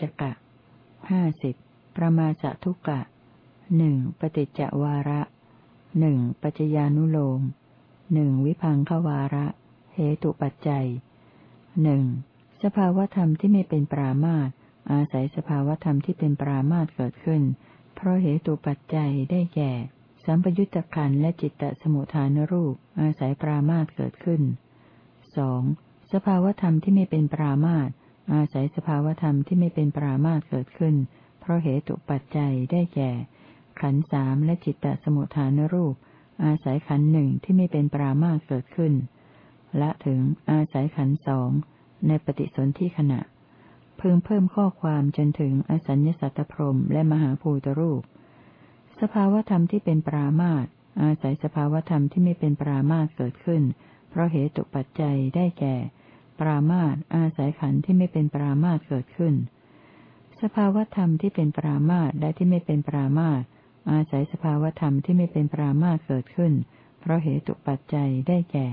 จกะห้าสิบประมาสะทุกะหนึ่งปฏิจจวาระหนึ่งปัจจญานุโลมหนึ่งวิพังควาระเหตุปัจจัยหนึ่งสภาวธรรมที่ไม่เป็นปรามาตอาศัยสภาวธรรมที่เป็นปรามาตเกิดขึ้น เพราะเหตุปัจจัยได้แก่สัมปยุตตะขันและจิตตสมุทฐานรูป อาศัยปรามาตเกิดขึ้นสองสภาวธรรมที่ไม่เป็นปรามาต อาศัยสภาวธรรมที่ไม่เป็นปรามาตเกิดขึ้น เพราะเหตุปัจจัยได้แก่ ขันสามและจิตตสมุทฐานรูป อาศัยขันหนึ่งที่ไม่เป็นปรามาตเกิดขึ้นและถึงอาศัยขันสองในปฏิสนธิขณะ พึงเพิ่มข้อความจนถึงอสัญญสัตตพรมและมหาภูตรูป สภาวธรรมที่เป็นปรามาตอาศัยสภาวธรรมที่ไม่เป็นปรามาตเกิดขึ้น เพราะเหตุปัจจัยได้แก่ ปรามาตอาศัยขันที่ไม่เป็นปรามาตเกิดขึ้น สภาวธรรมที่เป็นปรามาตและที่ไม่เป็นปรามาตอาศัยสภาวธรรมที่ไม่เป็นปรามาตเกิดขึ้น เพราะเหตุปัจจัยได้แก่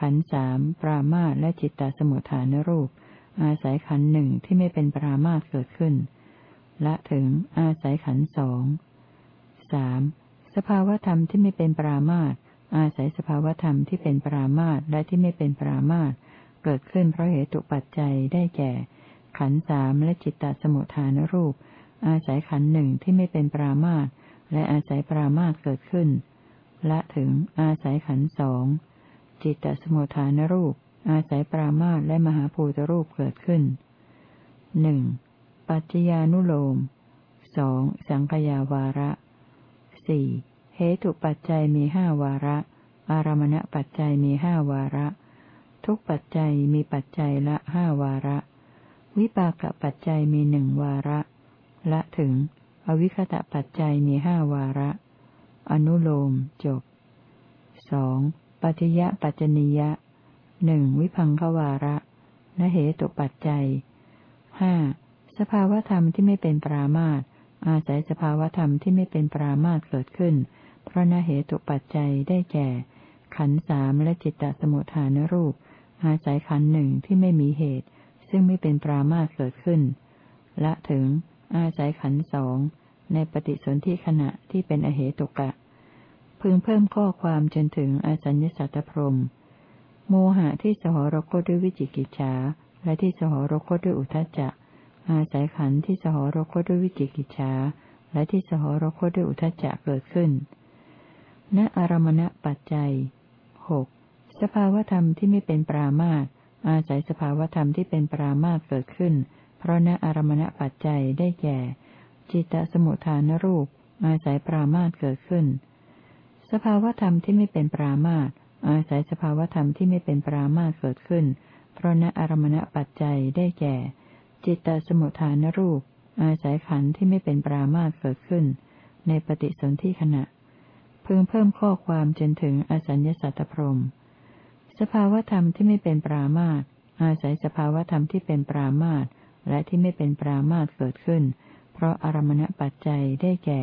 ขันสามปรามาตและจิตตสมุทฐานรูป อาศัยขันหนึ่งที่ไม่เป็นปรามาตเกิดขึ้นและถึงอาศัยขันสองสามสภาวธรรมที่ไม่เป็นปรามาตอาศัยสภาวธรรมที่เป็นปรามาตและที่ไม่เป็นปรามาต เกิดขึ้นเพราะเหตุปัจจัยได้แก่ ขันสามและจิตตสมุทฐานรูป อาศัยขันหนึ่งที่ไม่เป็นปรามาตและอาศัยปรามาตเกิดขึ้นและถึงอาศัยขันสองจิตตสมุทฐานรูป อาศัยปรามาตและมหาภูตรูปเกิดขึ้นหนึ่งปัจจญานุโลมสองสังขยาวาระสี่เหตุปัจจัยมีห้าวาระ อารมณปัจจัยมีห้าวาระ ทุกปัจจัยมีปัจจัยละห้าวาระ วิปากปัจจัยมีหนึ่งวาระ ละถึง อวิคตะปัจจัยมีห้าวาระ อนุโลมจบสองปัจยะปัจจนิยะหนึ่งวิพังควาระนเหตุปัจจัยห้าสภาวธรรมที่ไม่เป็นปรามาตอาศัยสภาวธรรมที่ไม่เป็นปรามาตเกิดขึ้น เพราะนเหตุปัจจัยได้แก่ ขันสามและจิตตสมุทฐานรูป อาศัยขันหนึ่งที่ไม่มีเหตุ ซึ่งไม่เป็นปรามาตเกิดขึ้นและถึง อาศัยขันสองในปฏิสนธิขณะที่เป็นอเหตุกะ พึงเพิ่มข้อความจนถึงอสัญญสัตตพรม โมหะที่สหรคตด้วยวิจิกิจฉา และที่สหรคตด้วยอุทจจะ อาศัยขันที่สหรคตด้วยวิจิกิจฉา และที่สหรคตด้วยอุทจจะเกิดขึ้นณอารมณปัจจัยหก สภาวธรรมที่ไม่เป็นปรามาตอาศัยสภาวธรรมที่เป็นปรามาตเกิดขึ้น เพราะณอารมณปัจจัยได้แก่ จิตตสมุทฐานรูป อาศัยปรามาตเกิดขึ้น สภาวธรรมที่ไม่เป็นปรามาตอาศัยสภาวธรรมที่ไม่เป็นปรามาตเกิดขึ้น เพราะณอารมณปัจจัยได้แก่ จิตตสมุทฐานรูป อาศัยขันธ์ที่ไม่เป็นปรามาตเกิดขึ้น ในปฏิสนธิขณะ พึงเพิ่มข้อความจนถึงอสัญญาสัตตพรม สภาวธรรมที่ไม่เป็นปรามาตอาศัยสภาวธรรมที่เป็นปรามาตและที่ไม่เป็นปรามาตเกิดขึ้น เพราะอารมณปัจจัยได้แก่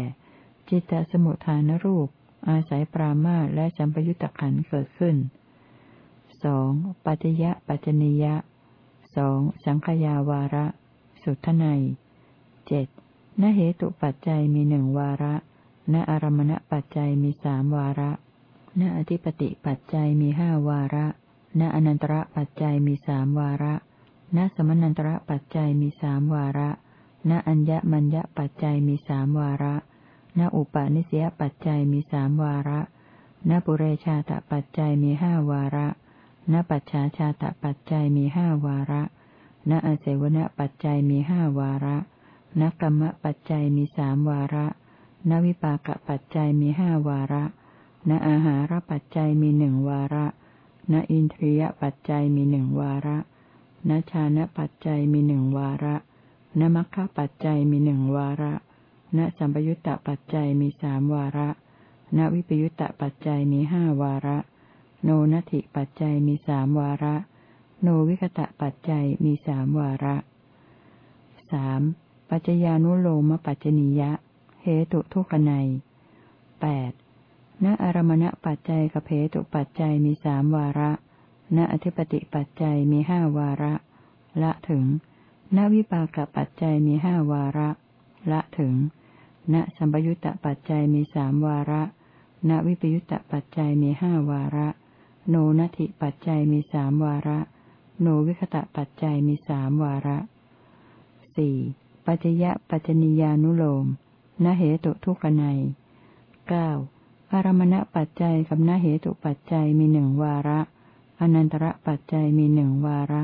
จิตตสมุทฐานรูป อาศัยปรามาตและสัมปยุตตะขันเกิดขึ้นสองปัจยะปัจจนิยะสองสังขยาวาระ สุทไนเจ็ดนเหตุปัจจัยมีหนึ่งวาระ ณอารมณปัจจัยมีสามวาระ ณอธิปติปัจจัยมีห้าวาระ ณอนันตระปัจจัยมีสามวาระ ณสมนันตระปัจจัยมีสามวาระ ณอัญญมัญญปัจจัยมีสามวาระ ณอุปาณิสยปัจจัยมีสามวาระ ณปุเรชาตปัจจัยมีห้าวาระ ณปัจฉาชาตปัจจัยมีห้าวาระ ณอเสวนปัจจัยมีห้าวาระณกรรมปัจจัยมีสามวาระ ณวิปากปัจจัยมีห้าวาระ ณอาหารปัจจัยมีหนึ่งวาระ ณอินทรียปัจจัยมีหนึ่งวาระ ณชานะปัจจัยมีหนึ่งวาระ ณมัคคะปัจจัยมีหนึ่งวาระ ณสัมปยุตตะปัจจัยมีสามวาระ ณวิปยุตตะปัจจัยมีห้าวาระ โนนัตถิปัจจัยมีสามวาระ โนวิคตะปัจจัยมีสามวาระสามปัจจญานุโลมปัจจนิยะ เหตุทุกนัยแปด ณอารมณปัจจัยกับเหตุปัจจัยมีสามวาระ ณอธิปติปัจจัยมีห้าวาระ ละถึง ณวิปากปัจจัยมีห้าวาระ ละถึง ณสัมปยุตตปัจจัยมีสามวาระ ณวิปยุตตปัจจัยมีห้าวาระ โนนัตถิปัจจัยมีสามวาระ โนวิคตะปัจจัยมีสามวาระสี่ปัจยะปัจจนิยานุโลมนเหตุทุกนัยเก้า อารมณปัจจัยกับนเหตุปัจจัยมีหนึ่งวาระ อนันตระปัจจัยมีหนึ่งวาระ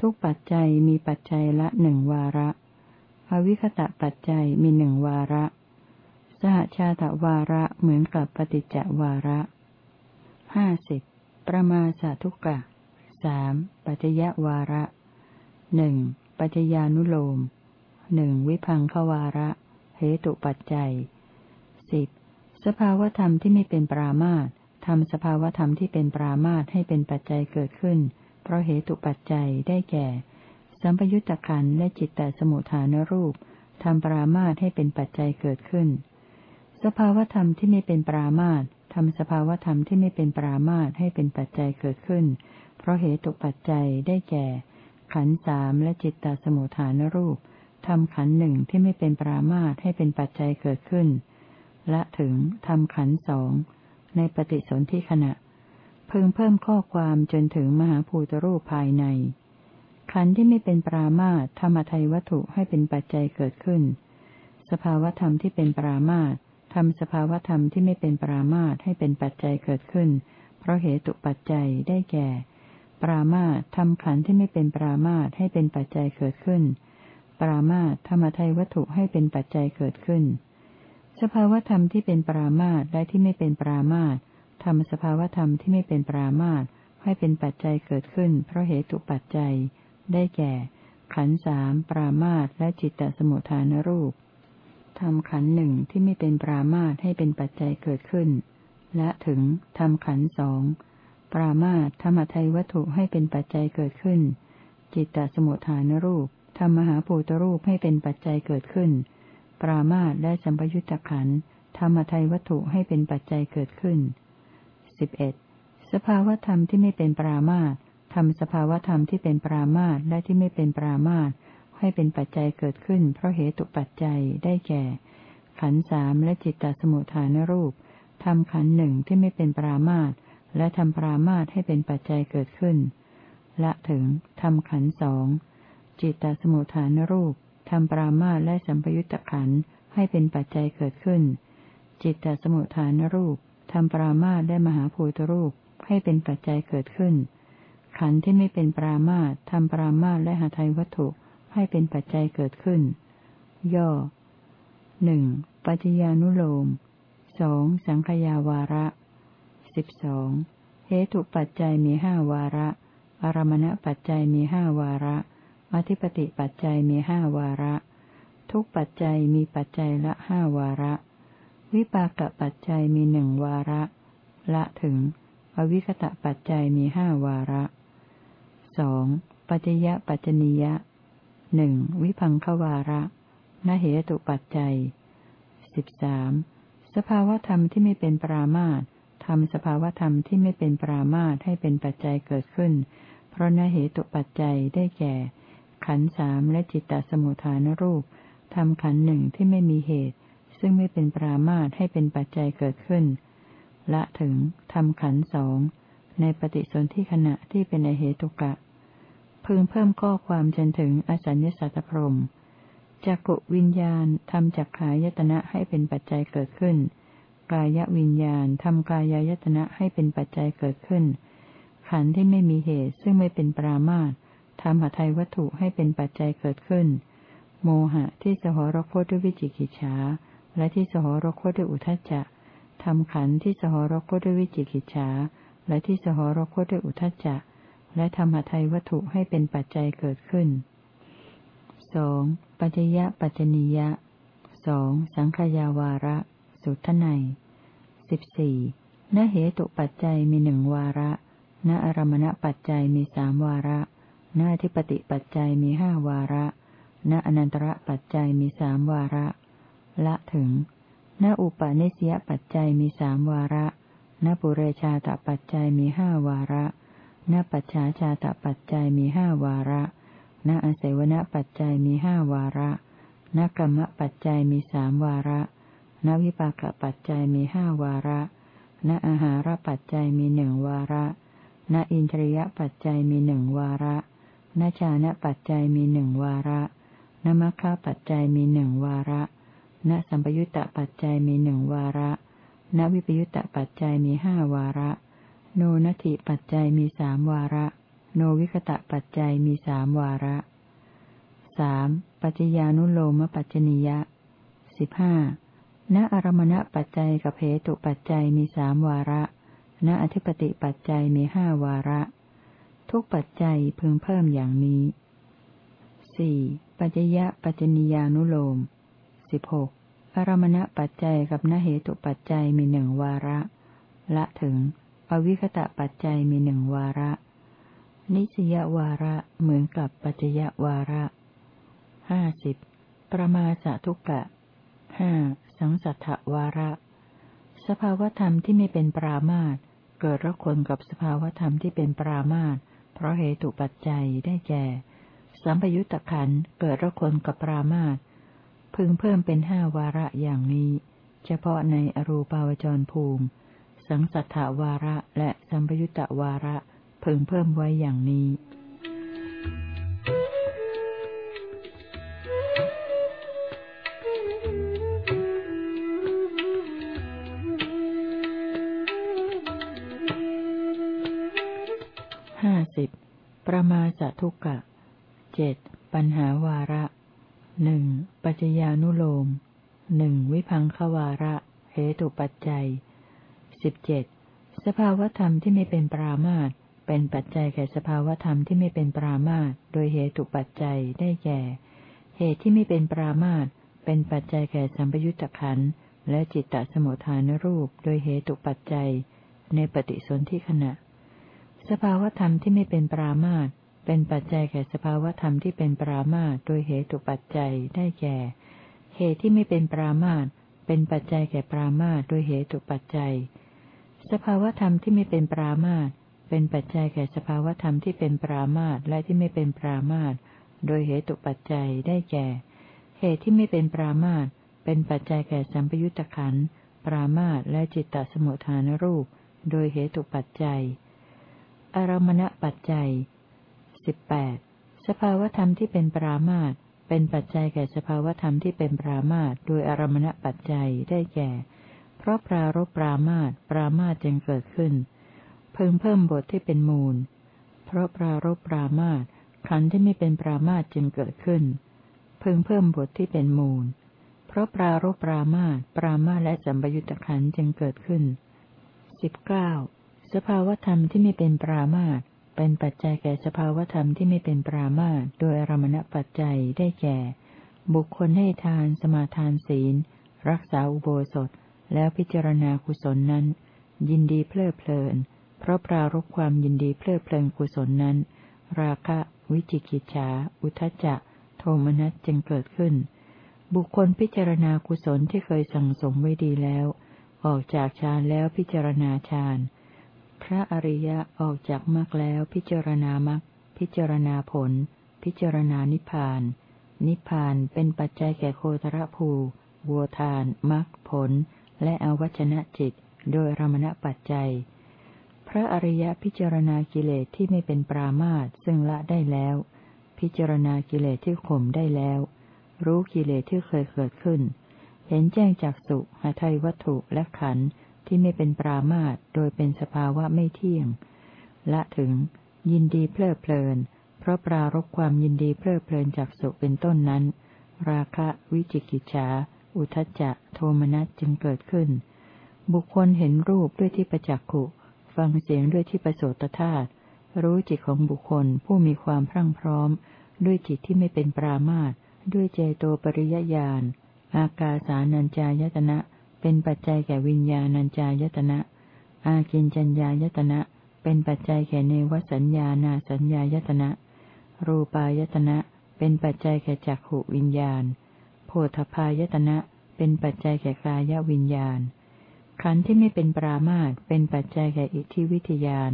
ทุกปัจจัยมีปัจจัยละหนึ่งวาระ อวิคตะปัจจัยมีหนึ่งวาระ สหชาตวาระเหมือนกับปฏิจจวาระห้าสิบประมาสาทุกกะสามปัจจยวาระหนึ่งปัจญานุโลมหนึ่งวิพังควาระ เหตุปัจจัยสิบ สภาวธรรมที่ไม่เป็นปรามาตทำสภาวธรรมที่เป็นปรามาตให้เป็นปัจจัยเกิดขึ้น เพราะเหตุปัจจัยได้แก่ สัมปยุตตะขันและจิตตสมุทฐานรูปทำปรามาตให้เป็นปัจจัยเกิดขึ้น สภาวธรรมที่ไม่เป็นปรามาตทำสภาวธรรมที่ไม่เป็นปรามาตให้เป็นปัจจัยเกิดขึ้น เพราะเหตุปัจจัยได้แก่ ขันสามและจิตตสมุทฐานรูปทำขันหนึ่งที่ไม่เป็นปรามาตให้เป็นปัจจัยเกิดขึ้นและถึงทำขันสองในปฏิสนธิขณะ เพิ่งเพิ่มข้อความจนถึงมหาภูตรูปภายใน ขันที่ไม่เป็นปรามาตธรรมทัยวัตถุให้เป็นปัจจัยเกิดขึ้น สภาวธรรมที่เป็นปรามาตทำสภาวธรรมที่ไม่เป็นปรามาตให้เป็นปัจจัยเกิดขึ้น เพราะเหตุปัจจัยได้แก่ ปรามาตทำขันที่ไม่เป็นปรามาตให้เป็นปัจจัยเกิดขึ้น ปรามาตธรรมทัยวัตถุให้เป็นปัจจัยเกิดขึ้น สภาวธรรมที่เป็นปรามาตและที่ไม่เป็นปรามาตทำสภาวธรรมที่ไม่เป็นปรามาตให้เป็นปัจจัยเกิดขึ้น เพราะเหตุปัจจัย ได้แก่ ขันสามปรามาตและจิตตสมุทฐานรูปทำขันหนึ่งที่ไม่เป็นปรามาตให้เป็นปัจจัยเกิดขึ้น และถึงทำขันสองปรามาตธรรมทัยวัตถุให้เป็นปัจจัยเกิดขึ้น จิตตสมุทฐานรูปทำมหาภูตรูปให้เป็นปัจจัยเกิดขึ้น ปรามาตและสัมปยุตตะขันธรรมทัยวัตถุให้เป็นปัจจัยเกิดขึ้นสิบเอ็ดสภาวธรรมที่ไม่เป็นปรามาตทำสภาวธรรมที่เป็นปรามาตและที่ไม่เป็นปรามาตให้เป็นปัจจัยเกิดขึ้น เพราะเหตุปัจจัยได้แก่ ขันสามและจิตตสมุทฐานรูปทำขันหนึ่งที่ไม่เป็นปรามาตและทำปรามาตให้เป็นปัจจัยเกิดขึ้น ละถึงทำขันสองจิตตสมุทฐานรูป ทำปรามาและสัมปยุตตะขันให้เป็นปัจจัยเกิดขึ้น จิตตสมุทฐานรูปทำปรามาและมหาภูตรูปให้เป็นปัจจัยเกิดขึ้น ขันธ์ที่ไม่เป็นปรามาทำปรามาและหาไทยวัตถุให้เป็นปัจจัยเกิดขึ้น ย่อหนึ่งปัจจญานุโลมสองสังขยาวาระสิบสองเหตุปัจจัยมีห้าวาระ อารมณปัจจัยมีห้าวาระ อธิปติปัจจัยมีห้าวาระ ทุกปัจจัยมีปัจจัยละห้าวาระ วิปากปัจจัยมีหนึ่งวาระ ละถึง อวิคตะปัจจัยมีห้าวาระสองปัจจยปัจจนิยะหนึ่งวิพังควาระนเหตุปัจจัยสิบสามสภาวธรรมที่ไม่เป็นปรามาตทำสภาวธรรมที่ไม่เป็นปรามาตให้เป็นปัจจัยเกิดขึ้น เพราะนเหตุปัจจัยได้แก่ ขันสามและจิตตสมุทฐานรูปทำขันหนึ่งที่ไม่มีเหตุ ซึ่งไม่เป็นปรามาตให้เป็นปัจจัยเกิดขึ้น ละถึงทำขันสองในปฏิสนธิขณะที่เป็นในเหตุกะ พึงเพิ่มข้อความจนถึงอสัญญสัตตพรมจักกุวิญญาณทำจักขายตนะให้เป็นปัจจัยเกิดขึ้น กายวิญญาณทำกายายตนะให้เป็นปัจจัยเกิดขึ้น ขันที่ไม่มีเหตุซึ่งไม่เป็นปรามาต ทำหทัยวัตถุให้เป็นปัจจัยเกิดขึ้น โมหะที่สหรคตด้วยวิจิกิจฉาและที่สหรคตด้วยอุทจจะทำขันที่สหรคตด้วยวิจิกิจฉาและที่สหรคตด้วยอุทจจะ และทำหทัยวัตถุให้เป็นปัจจัยเกิดขึ้นสองปัจยะปัจจนิยะสองสังขยาวาระ สุทไนสิบสี่ณเหตุปัจจัยมีหนึ่งวาระ ณอารมณปัจจัยมีสามวาระ ณทิปติปัจจัยมีห้าวาระ ณอนันตระปัจจัยมีสามวาระ ละถึง ณอุปาเนสยปัจจัยมีสามวาระณปุเรชาตปัจจัยมีห้าวาระณปัจฉาชาตปัจจัยมีห้าวาระณอาศัยวณปัจจัยมีห้าวาระณกรรมปัจจัยมีสามวาระณวิปากปัจจัยมีห้าวาระณอาหารปัจจัยมีหนึ่งวาระณอินทรียปัจจัยมีหนึ่งวาระ ณชานะปัจจัยมีหนึ่งวาระณมัคคะปัจจัยมีหนึ่งวาระณสัมปยุตตปัจจัยมีหนึ่งวาระณวิปยุตตปัจจัยมีห้าวาระ โนนัตถิปัจจัยมีสามวาระ โนวิคตะปัจจัยมีสามวาระสามปัจจญานุโลมปัจจนิยะสิบห้าณอารมณปัจจัยกับเหตุปัจจัยมีสามวาระ ณอธิปติปัจจัยมีห้าวาระ ทุกปัจจัยพึงเพิ่มอย่างนี้สี่ปัจจยะปัจจนิยานุโลมสิบหกอารมณปัจจัยกับนเหตุปัจจัยมีหนึ่งวาระ ละถึง อวิคตะปัจจัยมีหนึ่งวาระ นิสยวาระเหมือนกับปัจจยวาระห้าสิบประมาสทุกะห้าสังสัทธวาระ สภาวธรรมที่ไม่เป็นปรามาตเกิดรักคนกับสภาวธรรมที่เป็นปรามาต เพราะเหตุปัจจัยได้แก่ สัมปยุตตะขันเกิดรักคนกับปรามาตพึงเพิ่มเป็นห้าวาระอย่างนี้ เฉพาะในอรูปาวจรภูมิ สังสัทธาวาระและสัมปยุตตวาระพึงเพิ่มไว้อย่างนี้ ทุกะเจ็ดปัญหาวาระหนึ่งปัจจญานุโลมหนึ่งวิพังควาระ เหตุปัจจัยสิบเจ็ดสภาวธรรมที่ไม่เป็นปรามาตเป็นปัจจัยแก่สภาวธรรมที่ไม่เป็นปรามาตโดยเหตุปัจจัยได้แก่ เหตุที่ไม่เป็นปรามาตเป็นปัจจัยแก่สัมปยุตตะขันและจิตตสมุทฐานรูป โดยเหตุปัจจัย ในปฏิสนธิขณะ สภาวธรรมที่ไม่เป็นปรามาต เป็นปัจจัยแก่สภาวธรรมที่เป็นปรามาตโดยเหตุปัจจัยได้แก่ เหตุที่ไม่เป็นปรามาตเป็นปัจจัยแก่ปรามาตโดยเหตุปัจจัย สภาวธรรมที่ไม่เป็นปรามาตเป็นปัจจัยแก่สภาวธรรมที่เป็นปรามาตและที่ไม่เป็นปรามาตโดยเหตุปัจจัยได้แก่ เหตุที่ไม่เป็นปรามาตเป็นปัจจัยแก่สัมปยุตตะขันปรามาตและจิตตสมุทฐานรูป โดยเหตุปัจจัย อารมณปัจจัย สิบแปดสภาวธรรมที่เป็นปรามาตเป็นปัจจัยแก่สภาวธรรมที่เป็นปรามาตโดยอารมณปัจจัยได้แก่ เพราะปรารบปรามาตปรามาตจึงเกิดขึ้น เพิ่มเพิ่มบทที่เป็นมูล เพราะปรารบปรามาตขันธ์ที่ไม่เป็นปรามาตจึงเกิดขึ้น เพิ่มเพิ่มบทที่เป็นมูล เพราะปรารบปรามาตปรามาตและสัมปยุตตขันธ์จึงเกิดขึ้นสิบเก้าสภาวธรรมที่ไม่เป็นปรามาต เป็นปัจจัยแก่สภาวธรรมที่ไม่เป็นปรามาตโดยอารมณปัจจัยได้แก่ บุคคลให้ทานสมาทานศีล รักษาอุโบสถ แล้วพิจารณากุศลนั้น ยินดีเพลิดเพลิน เพราะปรารบความยินดีเพลิดเพลินกุศลนั้น ราคะ วิจิกิจฉาอุทจจะโทมนัสจึงเกิดขึ้น บุคคลพิจารณากุศลที่เคยสั่งสมไว้ดีแล้ว ออกจากฌานแล้วพิจารณาฌาน พระอริยะออกจากมรรคแล้วพิจารณามรรคพิจารณาผล พิจารณานิพพาน นิพพานเป็นปัจจัยแก่โคตรภูวัวทานมรรคผล และอวัชนะจิต โดยรมณปัจจัย พระอริยะพิจารณากิเลสที่ไม่เป็นปรามาตซึ่งละได้แล้ว พิจารณากิเลสที่ข่มได้แล้ว รู้กิเลสที่เคยเกิดขึ้น เห็นแจ้งจากสุหาไทยวัตถุและขันธ์ ที่ไม่เป็นปรามาตโดยเป็นสภาวะไม่เที่ยง ละถึง ยินดีเพลิดเพลิน เพราะปรารบความยินดีเพลิดเพลินจากสุเป็นต้นนั้น ราคะวิจิกิจฉาอุทจจะ โทมนัสจึงเกิดขึ้น บุคคลเห็นรูปด้วยที่ประจักขุ ฟังเสียงด้วยที่ประโสตธาตุรู้จิตของบุคคลผู้มีความพรั่งพร้อม ด้วยจิตที่ไม่เป็นปรามาตด้วยเจโตปริยญาณ อากาสานัญจายตนะ เป็นปัจจัยแก่วิญญาณัญจายตนะ อากินจัญญายตนะ เป็นปัจจัยแก่เนวสัญญานาสัญญายตนะ รูปายตนะ เป็นปัจจัยแก่จักขวิญญาณ โพธพายตนะ เป็นปัจจัยแก่กายวิญญาณ ขันธ์ที่ไม่เป็นปรามาตเป็นปัจจัยแก่อิทธิวิทยาน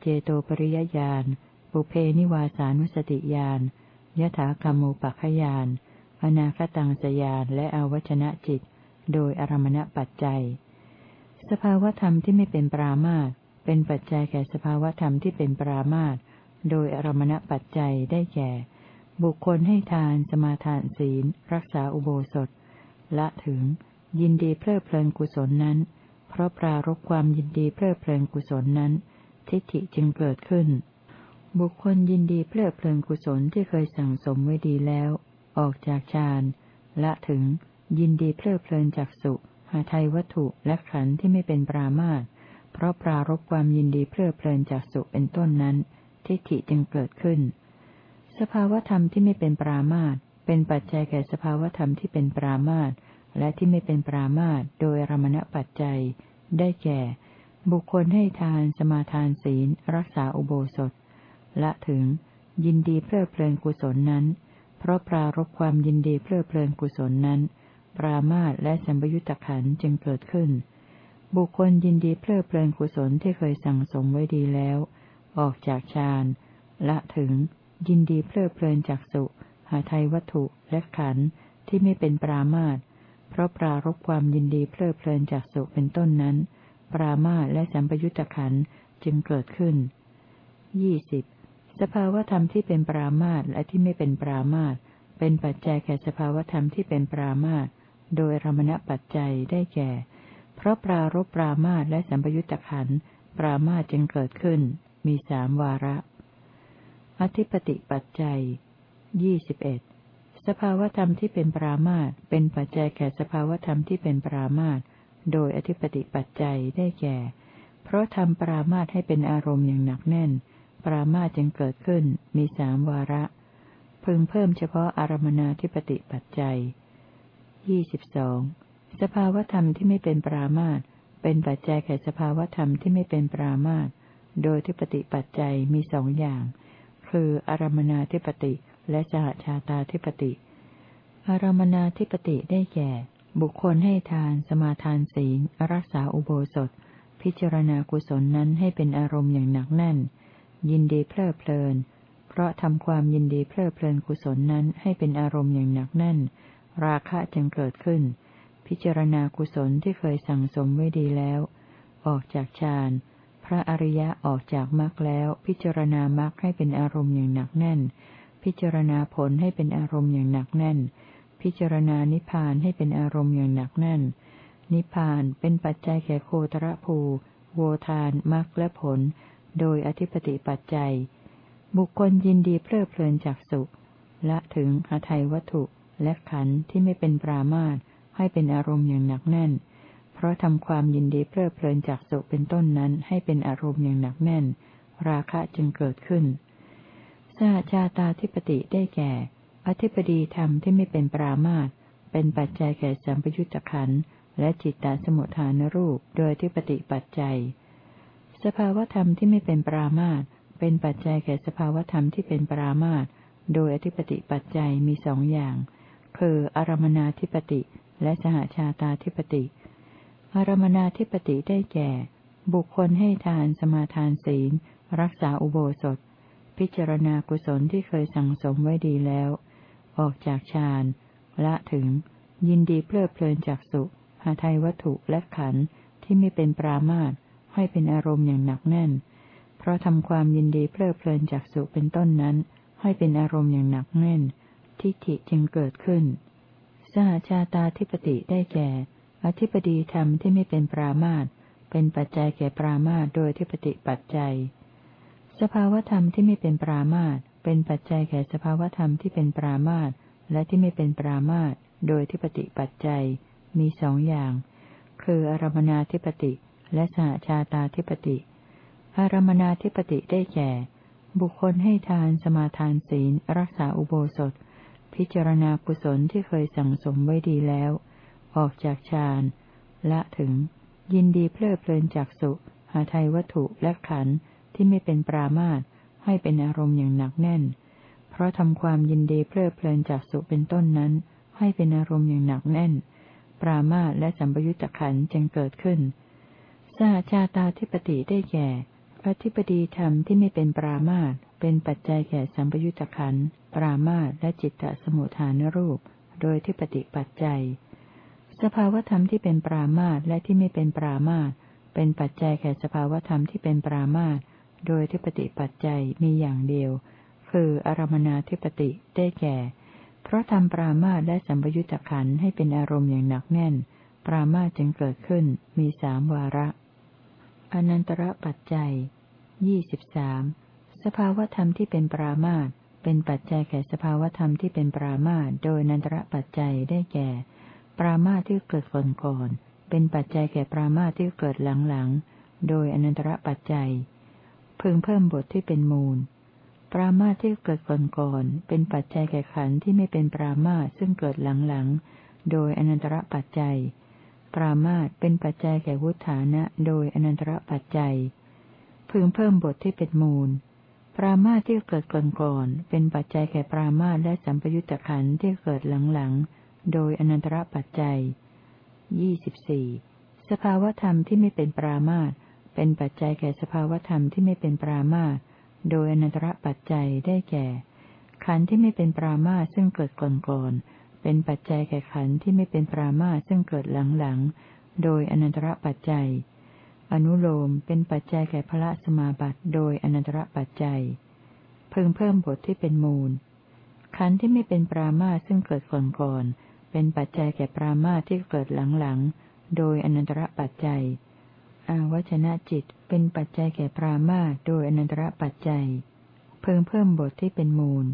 เจโตปริยญาณ ปุเพนิวาสานุสติญาณยถากรรมูปัคขยานอนาคตังสยานและอวัชนะจิต โดยอารมณปัจจัย สภาวธรรมที่ไม่เป็นปรามาตเป็นปัจจัยแก่สภาวธรรมที่เป็นปรามาตโดยอารมณปัจจัยได้แก่ บุคคลให้ทาน สมาทานศีล รักษาอุโบสถ ละถึง ยินดีเพลิดเพลินกุศลนั้น เพราะปรารบความยินดีเพลิดเพลินกุศลนั้น ทิฏฐิจึงเกิดขึ้น บุคคลยินดีเพลิดเพลินกุศลที่เคยสั่งสมไว้ดีแล้ว ออกจากฌานละถึง ยินดีเพลิดเพลินจากสุหาไทยวัตถุและขันธ์ที่ไม่เป็นปรามาตเพราะปรารบความยินดีเพลิดเพลินจากสุเป็นต้นนั้น ทิฏฐิจึงเกิดขึ้น สภาวธรรมที่ไม่เป็นปรามาตเป็นปัจจัยแก่สภาวธรรมที่เป็นปรามาตและที่ไม่เป็นปรามาตโดยรมณปัจจัย ได้แก่ บุคคลให้ทานสมาทานศีล รักษาอุโบสถ ละถึง ยินดีเพลิดเพลินกุศลนั้น เพราะปรารบความยินดีเพลิดเพลินกุศลนั้น ปรามาตและสัมปยุตตขันจึงเกิดขึ้น บุคคลยินดีเพลิดเพลินกุศลที่เคยสั่งสมไว้ดีแล้ว ออกจากฌานละถึง ยินดีเพลิดเพลินจากสุ หาไทยวัตถุและขันที่ไม่เป็นปรามาตเพราะปรารบความยินดีเพลิดเพลินจากสุเป็นต้นนั้น ปรามาตและสัมปยุตตะขันจึงเกิดขึ้นยี่สิบสภาวธรรมที่เป็นปรามาตและที่ไม่เป็นปรามาตเป็นปัจจัยแก่สภาวธรรมที่เป็นปรามาต โดยรมณปัจจัยได้แก่ เพราะปรารบปรามาตและสัมปยุตตะขัน ปรามาตจึงเกิดขึ้น มีสามวาระ อธิปติปัจจัยยี่สิบเอ็ดสภาวธรรมที่เป็นปรามาตเป็นปัจจัยแก่สภาวธรรมที่เป็นปรามาตโดยอธิปติปัจจัยได้แก่ เพราะทำปรามาตให้เป็นอารมณ์อย่างหนักแน่น ปรามาจึงเกิดขึ้น มีสามวาระ พึงเพิ่มเฉพาะอารมนาธิปติปัจจัย ยี่สิบสองสภาวธรรมที่ไม่เป็นปรามาตเป็นปัจจัยแก่สภาวธรรมที่ไม่เป็นปรามาตโดยทิปติปัจจัยมีสองอย่าง คืออารมนาธิปติและสหชาตาธิปติ อารมนาธิปติได้แก่ บุคคลให้ทานสมาทานศีล รักษาอุโบสถ พิจารณากุศลนั้นให้เป็นอารมณ์อย่างหนักแน่น ยินดีเพลิดเพลิน เพราะทำความยินดีเพลิดเพลินกุศลนั้นให้เป็นอารมณ์อย่างหนักแน่น ราคะจึงเกิดขึ้น พิจารณากุศลที่เคยสั่งสมไว้ดีแล้ว ออกจากฌานพระอริยะออกจากมรรคแล้ว พิจารณามรรคให้เป็นอารมณ์อย่างหนักแน่น พิจารณาผลให้เป็นอารมณ์อย่างหนักแน่น พิจารณานิพพานให้เป็นอารมณ์อย่างหนักแน่น นิพพานเป็นปัจจัยแก่โคตรภูโวทานมรรคและผล โดยอธิปติปัจจัย บุคคลยินดีเพลิดเพลินจากสุขละถึงหาไทยวัตถุ และขันธ์ที่ไม่เป็นปรามาตให้เป็นอารมณ์อย่างหนักแน่น เพราะทำความยินดีเพลิดเพลินจากสุขเป็นต้นนั้นให้เป็นอารมณ์อย่างหนักแน่น ราคะจึงเกิดขึ้นสหชาตาธิปติได้แก่ อธิปดีธรรมที่ไม่เป็นปรามาตเป็นปัจจัยแก่สัมปยุตตะขันและจิตตสมุทฐานรูปโดยอธิปติปัจจัย สภาวธรรมที่ไม่เป็นปรามาตเป็นปัจจัยแก่สภาวธรรมที่เป็นปรามาตโดยอธิปติปัจจัยมีสองอย่าง คืออารมนาธิปติและสหชาตาธิปติอารมนาธิปติได้แก่ บุคคลให้ทานสมาทานศีล รักษาอุโบสถ พิจารณากุศลที่เคยสั่งสมไว้ดีแล้ว ออกจากฌานละถึง ยินดีเพลิดเพลินจากสุหาไทยวัตถุและขันธ์ที่ไม่เป็นปรามาตให้เป็นอารมณ์อย่างหนักแน่น เพราะทำความยินดีเพลิดเพลินจากสุเป็นต้นนั้น ให้เป็นอารมณ์อย่างหนักแน่น ทิฏฐิจึงเกิดขึ้น สหชาตาธิปติได้แก่ อธิปดีธรรมที่ไม่เป็นปรามาตเป็นปัจจัยแก่ปรามาตโดยทิปติปัจจัย สภาวธรรมที่ไม่เป็นปรามาตเป็นปัจจัยแก่สภาวธรรมที่เป็นปรามาตและที่ไม่เป็นปรามาตโดยทิปติปัจจัยมีสองอย่าง คืออารมนาธิปติและสหชาตาธิปติอารมนาธิปติได้แก่ บุคคลให้ทานสมาทานศีล รักษาอุโบสถ พิจารณากุศลที่เคยสั่งสมไว้ดีแล้ว ออกจากฌานละถึง ยินดีเพลิดเพลินจากสุหาไทยวัตถุและขันธ์ที่ไม่เป็นปรามาตให้เป็นอารมณ์อย่างหนักแน่น เพราะทำความยินดีเพลิดเพลินจากสุเป็นต้นนั้น ให้เป็นอารมณ์อย่างหนักแน่น ปรามาตและสัมปยุตตะขันจึงเกิดขึ้นสหชาตาธิปติได้แก่อธิปดีธรรมที่ไม่เป็นปรามาตเป็นปัจจัยแก่สัมปยุตตะขัน์ ปรามาตและจิตตสมุทฐานรูป โดยที่ปฏิปัจจัย สภาวธรรมที่เป็นปรามาตและที่ไม่เป็นปรามาตเป็นปัจจัยแก่สภาวธรรมที่เป็นปรามาตโดยที่ปฏิปัจจัยมีอย่างเดียว คืออารมนาธิปติได้แก่ เพราะทำปรามาตและสัมปยุตตะขันให้เป็นอารมณ์อย่างหนักแน่น ปรามาตจึงเกิดขึ้นมีสามวาระ อนันตระปัจจัยยี่สิบสามสภาวธรรมที่เป็นปรามาต เป็นปัจจัยแก่สภาวธรรมที่เป็นปรามาตโดยนันตระปัจจัยได้แก่ ปรามาตที่เกิดก่อนก่อนเป็นปัจจัยแก่ปรามาตที่เกิดหลังๆ โดยอนันตระปัจจัย พึงเพิ่มบทที่เป็นมูล ปรามาตที่เกิดก่อนก่อนเป็นปัจจัยแก่ขันธ์ที่ไม่เป็นปรามาตซึ่งเกิดหลังๆ โดยอนันตระปัจจัย ปรามาตเป็นปัจจัยแก่วุฒานะ โดยอนันตระปัจจัย พึงเพิ่มบทที่เป็นมูล รามาที่เกิดก่อนก่อนเป็นปัจจัยแก่ปรามาและสัมปยุตตะขันที่เกิดหลังๆ โดยอนันตระปัจจัยยี่สิบสี่สภาวธรรมที่ไม่เป็นปรามาตเป็นปัจจัยแก่สภาวธรรมที่ไม่เป็นปรามาตโดยอนันตระปัจจัยได้แก่ ขันธ์ที่ไม่เป็นปรามาซึ่งเกิดก่อนก่อนเป็นปัจจัยแก่ขันธ์ที่ไม่เป็นปรามาซึ่งเกิดหลังๆ โดยอนันตระปัจจัย อนุโลมเป็นปัจจัยแก่พระสมาบัติโดยอนันตระปัจจัย เพิ่งเพิ่มบทที่เป็นมูล ขันธ์ที่ไม่เป็นปรามาซึ่งเกิดก่อนก่อนเป็นปัจจัยแก่ปรามาที่เกิดหลังๆ โดยอนันตระปัจจัย อาวชนะจิตเป็นปัจจัยแก่ปรามาโดยอนันตระปัจจัย เพิ่มเพิ่มบทที่เป็นมูล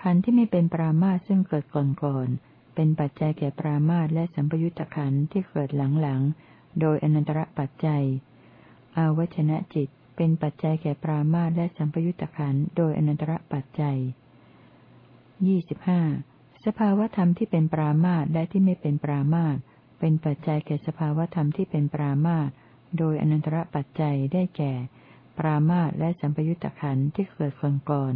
ขันธ์ที่ไม่เป็นปรามาซึ่งเกิดก่อนๆเป็นปัจจัยแก่ปรามาและสัมปยุตตะขันธ์ที่เกิดหลังๆ โดยอนันตระปัจจัย อาวชนะจิตเป็นปัจจัยแก่ปรามาและสัมปยุตตะขันโดยอนันตระปัจจัยยี่สิบห้าสภาวธรรมที่เป็นปรามาตและที่ไม่เป็นปรามาตเป็นปัจจัยแก่สภาวธรรมที่เป็นปรามาตโดยอนันตระปัจจัยได้แก่ ปรามาตและสัมปยุตตะขันที่เกิดก่อนก่อน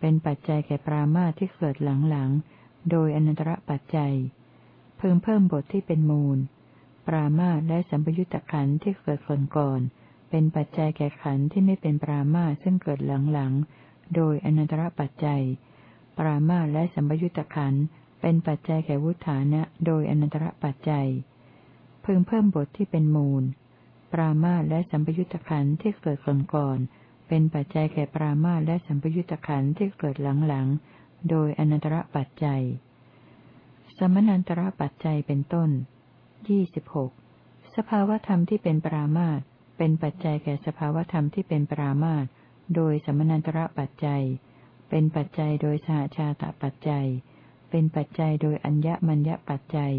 เป็นปัจจัยแก่ปรามาตที่เกิดหลังๆโดยอนันตระปัจจัย เพิ่มเพิ่มบทที่เป็นมูล รามาและสัมปยุตตะขันที่เกิดก่อนก่อนเป็นปัจจัยแก่ขันที่ไม่เป็นปรามาซึ่งเกิดหลังๆ โดยอนันตรปัจจัย ปรามาและสัมปยุตตะขันเป็นปัจจัยแก่วุฒานะโดยอนันตรปัจจัย พึงเพิ่มบทที่เป็นมูล ปรามาและสัมปยุตตะขันที่เกิดก่อนก่อนเป็นปัจจัยแก่ปรามาและสัมปยุตตะขันที่เกิดหลังๆ โดยอนันตรปัจจัย สมนันตระปัจจัยเป็นต้น ยี่สิบหกสภาวธรรมที่เป็นปรามาตเป็นปัจจัยแก่สภาวธรรมที่เป็นปรามาตโดยสมนันตระปัจจัย เป็นปัจจัยโดยสหชาตปัจจัย เป็นปัจจัยโดยอัญญมัญญปัจจัย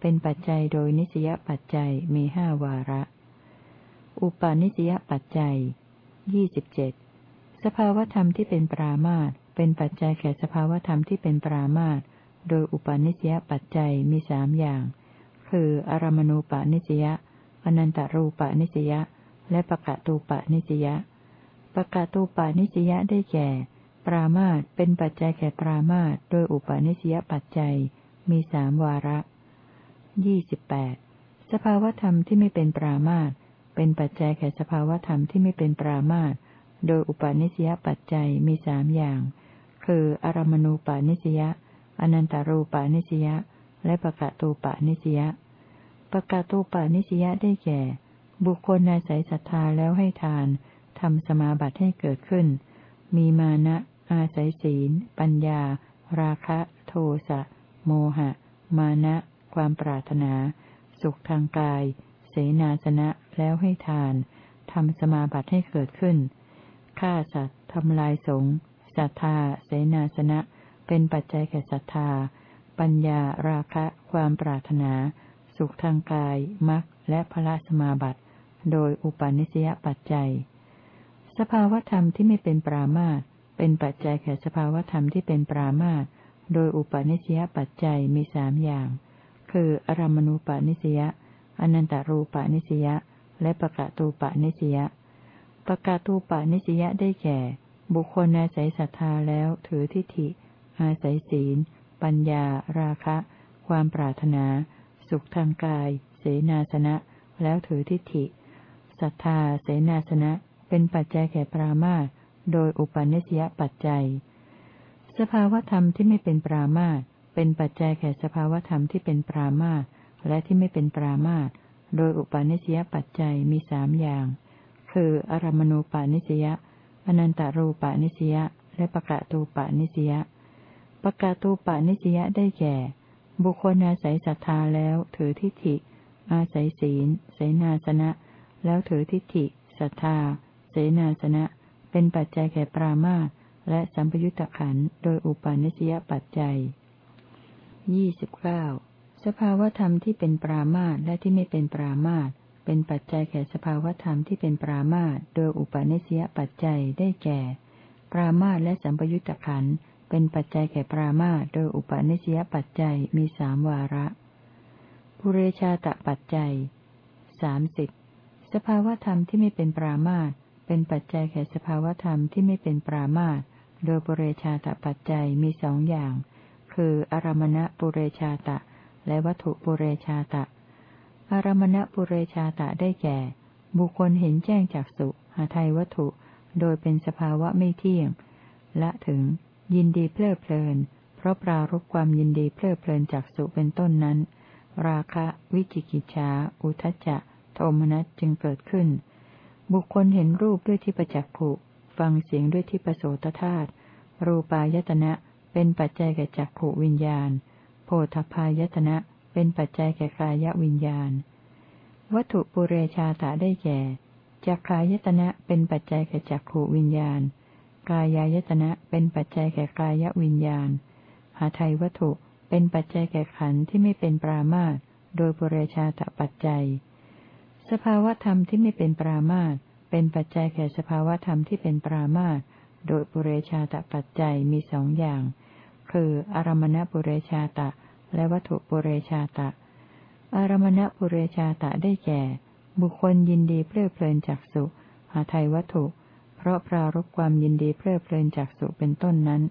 เป็นปัจจัยโดยนิสยปัจจัยมีห้าวาระ อุปาณิสยปัจจัยยี่สิบเจ็ดสภาวธรรมที่เป็นปรามาตเป็นปัจจัยแก่สภาวธรรมที่เป็นปรามาตโดยอุปาณิสยปัจจัยมีสามอย่าง คือ อารมณูปาณิสยอนันตรูปาณิสยและปะกะตูปาณิสยปะกะตูปาณิสยได้แก่ ปรามาตเป็นปัจจัยแก่ปรามาตโดยอุปาณิสยปัจจัย มีสามวาระยี่สิบแปดสภาวธรรมที่ไม่เป็นปรามาตเป็นปัจจัยแก่สภาวธรรมที่ไม่เป็นปรามาตโดยอุปาณิสยปัจจัยมีสามอย่าง คืออารมณูปาณิสยาอนันตารูปาณิสยและปะกะตูปาณิสยา ปะกะตูปาณิสยได้แก่ บุคคลอาศัยศรัทธาแล้วให้ทานทำสมาบัติให้เกิดขึ้น มีมานะ อาศัยศีล ปัญญา ราคะ โทสะ โมหะ มานะ ความปรารถนา สุขทางกาย เสนาสนะแล้วให้ทานทำสมาบัติให้เกิดขึ้น ฆ่าสัตว์ทำลายสงศรัทธา เสนาสนะ เป็นปัจจัยแก่ศรัทธา ปัญญา ราคะ ความปรารถนา สุขทางกายมรรคและพระสมาบัติ โดยอุปาณิสยปัจจัย สภาวธรรมที่ไม่เป็นปรามาตเป็นปัจจัยแก่สภาวธรรมที่เป็นปรามาตโดยอุปาณิสยปัจจัยมีสามอย่าง คืออารมณูปาณิสยาอนันตารูปาณิสยาและปะกะตูปาณิสยปะกะตูปาณิสยได้แก่ บุคคลอาศัยศรัทธาแล้วถือทิฏฐิ อาศัยศีล ปัญญา ราคะ ความปรารถนา สุขทางกาย เสนาสนะ แล้วถือทิฏฐิศรัทธา เสนาสนะ เป็นปัจจัยแก่ปรามาตโดยอุปาเนสยปัจจัย สภาวธรรมที่ไม่เป็นปรามาตเป็นปัจจัยแก่สภาวธรรมที่เป็นปรามาตและที่ไม่เป็นปรามาตโดยอุปาเนสยปัจจัยมีสามอย่าง คืออารมณูปาเนสยอนันตารูปาเนสยและปะกะตูปาเนสยปะกะตูปาเนสยได้แก่ บุคคลอาศัยศรัทธาแล้วถือทิฏฐิ อาศัยศีล เสนาสนะ แล้วถือทิฏฐิศรัทธา เสนาสนะ เป็นปัจจัยแก่ปรามาและสัมปยุตตะขันโดยอุปาณิสยปัจจัยยี่สิบเก้าสภาวธรรมที่เป็นปรามาตและที่ไม่เป็นปรามาตเป็นปัจจัยแก่สภาวธรรมที่เป็นปรามาตโดยอุปาณิสยปัจจัยได้แก่ ปรามาตและสัมปยุตตะขัน เป็นปัจจัยแก่ปรามาโดยอุปาณิสยปัจจัยมีสามวาระปุเรชาตปัจจัยสามสิบสภาวธรรมที่ไม่เป็นปรามาตเป็นปัจจัยแก่สภาวธรรมที่ไม่เป็นปรามาตโดยปุเรชาตปัจจัยมีสองอย่าง คืออารมณะปุเรชาตะ และวัตถุปุเรชาตะ อารมณะปุเรชาตะได้แก่ บุคคลเห็นแจ้งจากสุหาไทยวัตถุ โดยเป็นสภาวะไม่เที่ยงและถึง ยินดีเพลิดเพลิน เพราะปรารบความยินดีเพลิดเพลินจากสุเป็นต้นนั้น ราคะ วิจิกิจฉาอุทจจะ โทมนัสจึงเกิดขึ้น บุคคลเห็นรูปด้วยที่ประจักษ์ผุฟังเสียงด้วยที่ประโสตธาตุรูปายตนะเป็นปัจจัยแก่จักขวิญญาณ โพธพายตนะเป็นปัจจัยแก่กายวิญญาณ วัตถุปุเรชาตะได้แก่จักขายตนะเป็นปัจจัยแก่จักขวิญญาณ กายายตนะเป็นปัจจัยแก่กายวิญญาณ หาไทยวัตถุเป็นปัจจัยแก่ขันธ์ที่ไม่เป็นปรามาตโดยปุเรชาตปัจจัย สภาวธรรมที่ไม่เป็นปรามาตเป็นปัจจัยแก่สภาวธรรมที่เป็นปรามาตโดยปุเรชาตปัจจัยมีสองอย่าง คืออารมณปุเรชาตะ และวัตถุปุเรชาตะ อารมณปุเรชาตะได้แก่ บุคคลยินดีเพลิดเพลินจากสุหาไทยวัตถุ เพราะปรารบความยินดีเพลิดเพลินจากสุเป็นต้นนั้น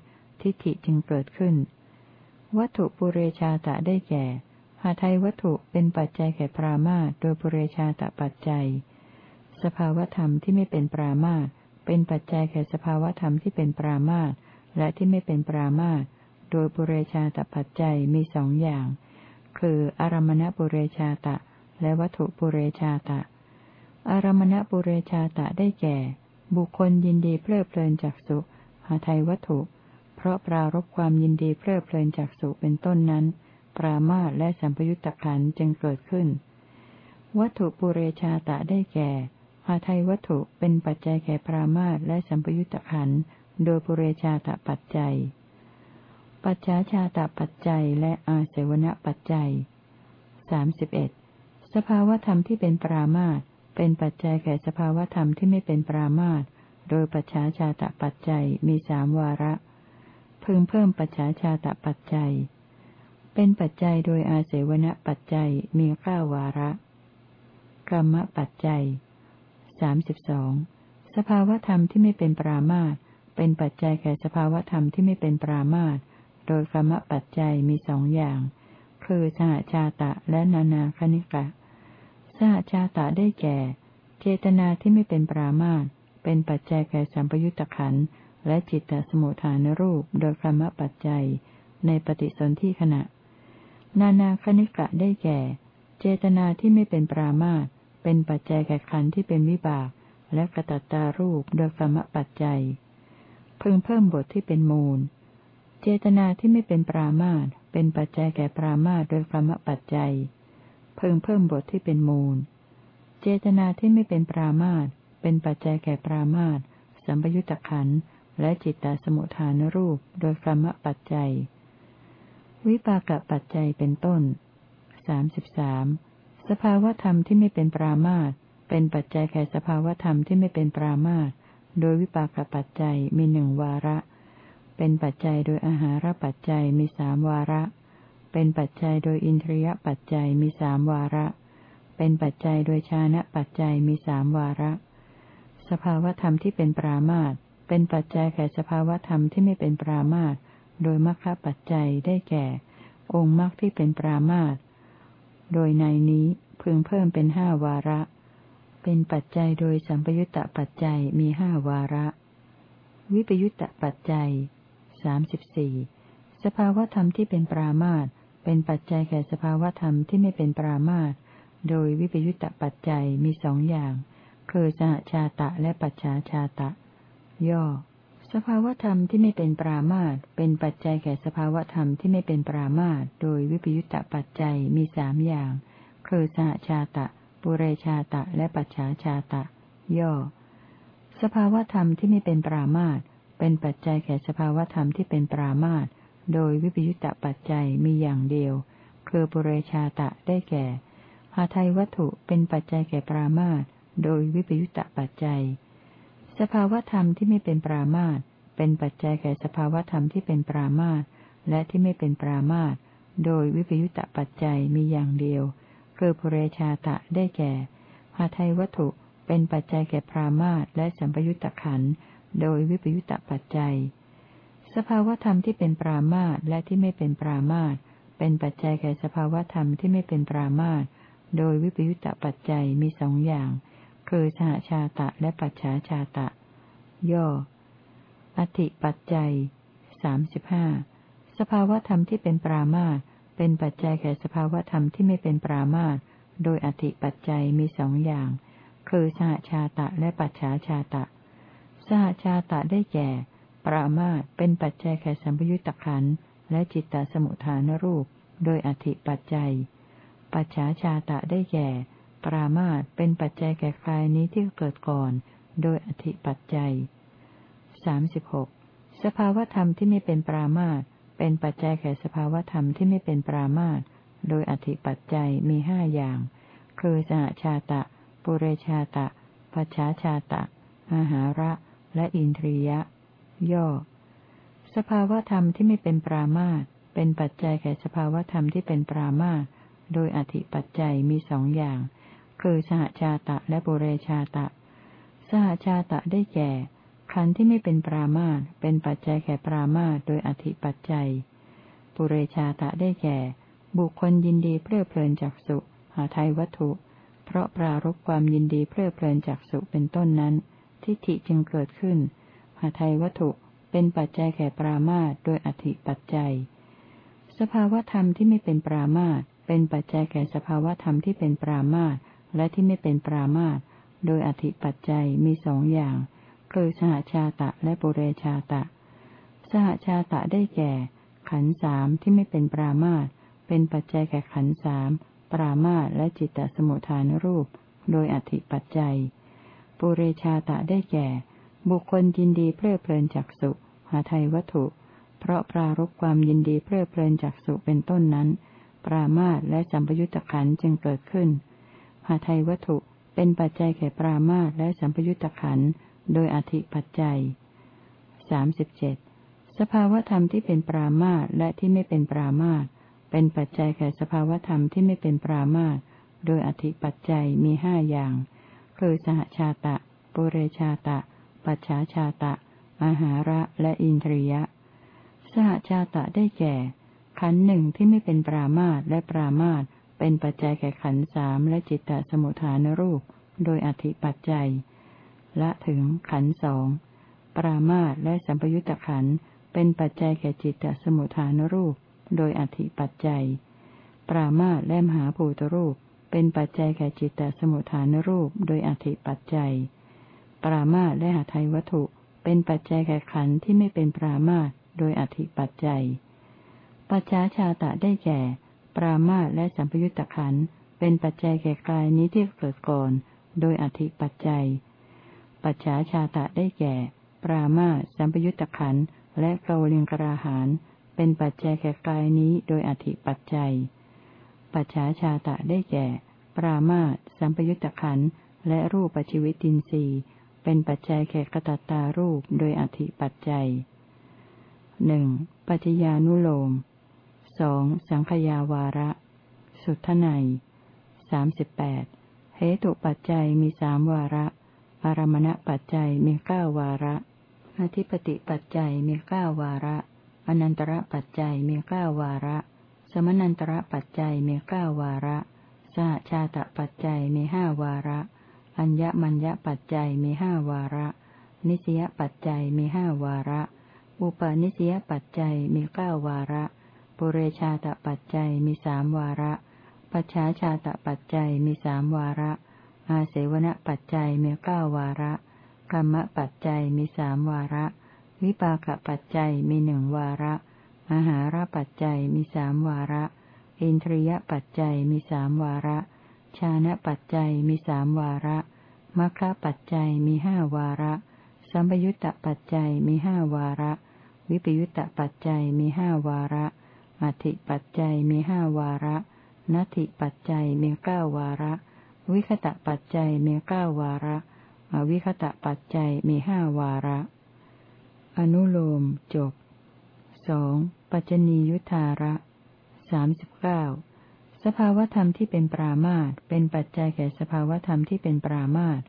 ทิฏฐิจึงเกิดขึ้น วัตถุปุเรชาตะได้แก่หาไทยวัตถุเป็นปัจจัยแก่ปรามาโดยปุเรชาตะปัจจัย สภาวธรรมที่ไม่เป็นปรามาตเป็นปัจจัยแก่สภาวธรรมที่เป็นปรามาตและที่ไม่เป็นปรามาตโดยปุเรชาตปัจจัยมีสองอย่าง คืออารมณปุเรชาตะ และวัตถุปุเรชาตะ อารมณปุเรชาตะได้แก่ บุคคลยินดีเพลิดเพลินจากสุหาไทยวัตถุ เพราะปรารบความยินดีเพลิดเพลินจากสุเป็นต้นนั้น ปรามาตและสัมปยุตตะขันจึงเกิดขึ้น วัตถุปุเรชาตะได้แก่หาไทยวัตถุเป็นปัจจัยแก่ปรามาตและสัมปยุตตะขันโดยปุเรชาตะปัจจัย ปัจฉาชาตะปัจจัยและอาเสวณปัจจัยสามสิบเอ็ดสภาวธรรมที่เป็นปรามาต เป็นปัจจัยแก่สภาวธรรมที่ไม่เป็นปรามาตโดยปัจฉาชาตปัจจัยมีสามวาระ พึงเพิ่มปัจฉาชาตปัจจัย เป็นปัจจัยโดยอาเสวณปัจจัยมีเก้าวาระกรรมปัจจัยสามสิบสองสภาวธรรมที่ไม่เป็นปรามาตเป็นปัจจัยแก่สภาวธรรมที่ไม่เป็นปรามาตโดยกรรมปัจจัยมีสองอย่าง คือสหชาตะและนานาคณิกะ สหชาตะได้แก่ เจตนาที่ไม่เป็นปรามาตเป็นปัจจัยแก่สัมปยุตตะขันและจิตตสมุทฐานรูปโดยกรรมปัจจัย ในปฏิสนธิขณะ นานาคณิกะได้แก่ เจตนาที่ไม่เป็นปรามาตเป็นปัจจัยแก่ขันที่เป็นวิบาก และกระตัตตารูปโดยกรรมปัจจัย พึงเพิ่มบทที่เป็นมูล เจตนาที่ไม่เป็นปรามาตเป็นปัจจัยแก่ปรามาตโดยกรรมปัจจัย พึงเพิ่มบทที่เป็นมูล เจตนาที่ไม่เป็นปรามาตเป็นปัจจัยแก่ปรามาตสัมปยุตตะขันและจิตตสมุทฐานรูปโดยกรรมปัจจัย วิปากปัจจัยเป็นต้นสามสิบสามสภาวธรรมที่ไม่เป็นปรามาตเป็นปัจจัยแก่สภาวธรรมที่ไม่เป็นปรามาตโดยวิปากปัจจัยมีหนึ่งวาระ เป็นปัจจัยโดยอาหารปัจจัยมีสามวาระ เป็นปัจจัยโดยอินทรียปัจจัยมีสามวาระ เป็นปัจจัยโดยชานะปัจจัยมีสามวาระ สภาวธรรมที่เป็นปรามาตเป็นปัจจัยแก่สภาวธรรมที่ไม่เป็นปรามาตโดยมรรคปัจจัยได้แก่ องค์มรรคที่เป็นปรามาตโดยในนี้พึงเพิ่มเป็นห้าวาระ เป็นปัจจัยโดยสัมปยุตตปัจจัยมีห้าวาระ วิปยุตตปัจจัยสามสิบสี่สภาวธรรมที่เป็นปรามาต เป็นปัจจัยแก่สภาวธรรมที่ไม่เป็นปรามาตโดยวิปยุตตปัจจัยมีสองอย่าง คือสหชาตะและปัจฉาชาตะ ย่อ สภาวธรรมที่ไม่เป็นปรามาตเป็นปัจจัยแก่สภาวธรรมที่ไม่เป็นปรามาตโดยวิปยุตตปัจจัยมีสามอย่าง คือสหชาตะ ปุเรชาตะ และปัจฉาชาตะ ย่อ สภาวธรรมที่ไม่เป็นปรามาตเป็นปัจจัยแก่สภาวธรรมที่เป็นปรามาต โดยวิปยุตตปัจจัยมีอย่างเดียว คือปุเรชาตะได้แก่หาไทยวัตถุเป็นปัจจัยแก่ปรามาตโดยวิปยุตตปัจจัย สภาวธรรมที่ไม่เป็นปรามาตเป็นปัจจัยแก่สภาวธรรมที่เป็นปรามาตและที่ไม่เป็นปรามาตโดยวิปยุตตปัจจัยมีอย่างเดียว คือปุเรชาตะได้แก่หาไทยวัตถุเป็นปัจจัยแก่ปรามาตและสัมปยุตตะขันโดยวิปยุตตปัจจัย ภาวธรรมที่เป็นปรามาตและที่ไม่เป็นปรามาตเป็นปัจจัยแก่สภาวธรรมที่ไม่เป็นปรามาตโดยวิปยุตตปัจจัยมีสองอย่าง คือสหชาตะและปัจฉาชาตะ ย่อ อธิปัจจัยสามสิบห้าสภาวธรรมที่เป็นปรามาตเป็นปัจจัยแก่สภาวธรรมที่ไม่เป็นปรามาตโดยอธิปัจจัยมีสองอย่าง คือสหชาตะและปัจฉาชาตะ สหชาตะได้แก่ ปรามาตเป็นปัจจัยแก่สัมปยุตตะขันและจิตตสมุทฐานรูป โดยอธิปัจจัย ปัจฉาชาตะได้แก่ ปรามาตเป็นปัจจัยแก่กายนี้ที่เกิดก่อน โดยอธิปัจจัยสามสิบหกสภาวธรรมที่ไม่เป็นปรามาตเป็นปัจจัยแก่สภาวธรรมที่ไม่เป็นปรามาตโดยอธิปัจจัยมีห้าอย่าง คือสหชาตะ ปุเรชาตะ ปัจฉาชาตะอาหาระ และอินทรียะ ย่อ สภาวธรรมที่ไม่เป็นปรามาตเป็นปัจจัยแก่สภาวธรรมที่เป็นปรามาตโดยอธิปัจจัยมีสองอย่าง คือสหชาตะและปุเรชาตะ สหชาตะได้แก่ ขันธ์ที่ไม่เป็นปรามาตเป็นปัจจัยแก่ปรามาตโดยอธิปัจจัย ปุเรชาตะได้แก่ บุคคลยินดีเพลิดเพลินจากสุหาไทยวัตถุ เพราะปรารบความยินดีเพลิดเพลินจากสุเป็นต้นนั้น ทิฏฐิจึงเกิดขึ้น หาไทยวัตถุเป็นปัจจัยแก่ปรามาตโดยอธิปัจจัย สภาวธรรมที่ไม่เป็นปรามาตเป็นปัจจัยแก่สภาวธรรมที่เป็นปรามาตและที่ไม่เป็นปรามาตโดยอธิปัจจัยมีสองอย่าง คือสหชาตะและปุเรชาตะ สหชาตะได้แก่ ขันสามที่ไม่เป็นปรามาตเป็นปัจจัยแก่ขันสามปรามาตและจิตตสมุทฐานรูป โดยอธิปัจจัย ปุเรชาตะได้แก่ บุคคลยินดีเพลิดเพลินจากสุหาไทยวัตถุ เพราะปรารบความยินดีเพลิดเพลินจากสุเป็นต้นนั้น ปรามาตและสัมปยุตตะขันจึงเกิดขึ้นหาไทยวัตถุเป็นปัจจัยแก่ปรามาตและสัมปยุตตะขันโดยอธิปัจจัยสามสิบเจ็ดสภาวธรรมที่เป็นปรามาตและที่ไม่เป็นปรามาตเป็นปัจจัยแก่สภาวธรรมที่ไม่เป็นปรามาตโดยอธิปัจจัยมีห้าอย่าง คือสหชาตะ ปุเรชาตะ ปัจฉาชาตะ อาหาระและอินทรียะ สหชาตะได้แก่ ขันหนึ่งที่ไม่เป็นปรามาตและปรามาตเป็นปัจจัยแก่ขันสามและจิตตสมุทฐานรูป โดยอธิปัจจัย ละถึงขันสองปรามาตและสัมปยุตตะขันเป็นปัจจัยแก่จิตตสมุทฐานรูป โดยอธิปัจจัย ปรามาตและมหาภูตรูป เป็นปัจจัยแก่จิตตสมุทฐานรูป โดยอธิปัจจัย ปรามาตและหาไทยวัตถุ เป็นปัจจัยแก่ขันที่ไม่เป็นปรามาตโดยอธิปัจจัย ปัจฉาชาตะได้แก่ ปรามาตและสัมปยุตตะขันเป็นปัจจัยแก่กายนี้ที่เกิดก่อน โดยอธิปัจจัย ปัจฉาชาตะได้แก่ ปรามาตสัมปยุตตะขันและกาวลิงกราหานเป็นปัจจัยแก่กายนี้โดยอธิปัจจัย ปัจฉาชาตะได้แก่ ปรามาตสัมปยุตตะขันและรูปปัจจิวิตินทรีย์ เป็นปัจจัยแก่กตัตตารูปโดยอธิปัจจัยหนึ่งปัจจญานุโลมสองสังขยาวาระ สุทไนสามสิบแปดเหตุปัจจัยมีสามวาระ อารมณปัจจัยมีเก้าวาระ อธิปติปัจจัยมีเก้าวาระอนันตระปัจจัยมีเก้าวาระ สมนันตระปัจจัยมีเก้าวาระสหชาตปัจจัยมีห้าวาระ อัญญมัญญปัจจัยมีห้าวาระ นิสยปัจจัยมีห้าวาระ อุปนิสยปัจจัยมีเก้าวาระ ปุเรชาตปัจจัยมีสามวาระ ปัจฉาชาตปัจจัยมีสามวาระ อาเสวณปัจจัยมีเก้าวาระกรรมปัจจัยมีสามวาระ วิปากปัจจัยมีหนึ่งวาระอาหารปัจจัยมีสามวาระ อินทรียปัจจัยมีสามวาระ ชานะปัจจัยมีสามวาระมัคคะปัจจัยมีห้าวาระ สัมปยุตตปัจจัยมีห้าวาระ วิปยุตตปัจจัยมีห้าวาระอธิปัจจัยมีห้าวาระนัตถิปัจจัยมีเก้าวาระ วิคตะปัจจัยมีเก้าวาระอวิคตะปัจจัยมีห้าวาระ อนุโลมจบสองปัจจนียุทธาระสามสิบเก้า สภาวธรรมที่เป็นปรามาตเป็นปัจจัยแก่สภาวธรรมที่เป็นปรามาต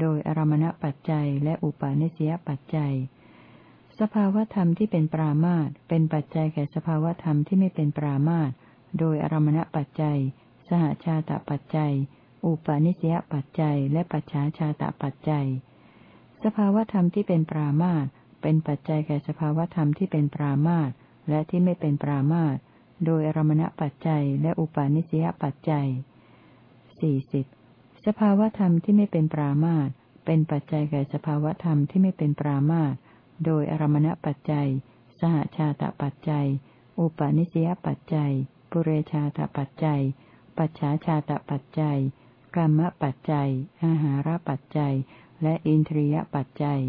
โดยอารมณปัจจัยและอุปาเนสยปัจจัย สภาวธรรมที่เป็นปรามาตเป็นปัจจัยแก่สภาวธรรมที่ไม่เป็นปรามาตโดยอารมณปัจจัย สหชาตปัจจัย อุปาเนสยปัจจัย และปัจฉาชาตปัจจัย สภาวธรรมที่เป็นปรามาตเป็นปัจจัยแก่สภาวธรรมที่เป็นปรามาตและที่ไม่เป็นปรามาต โดยอรมณปัจจัยและอุปาณิสยปัจจัยสี่สิบสภาวธรรมที่ไม่เป็นปรามาตเป็นปัจจัยแก่สภาวธรรมที่ไม่เป็นปรามาตโดยอรมณปัจจัย สหชาตปัจจัย อุปาณิสยปัจจัย ปุเรชาตปัจจัย ปัจฉาชาตปัจจัย กรรมปัจจัย อาหารปัจจัย และอินทรียปัจจัย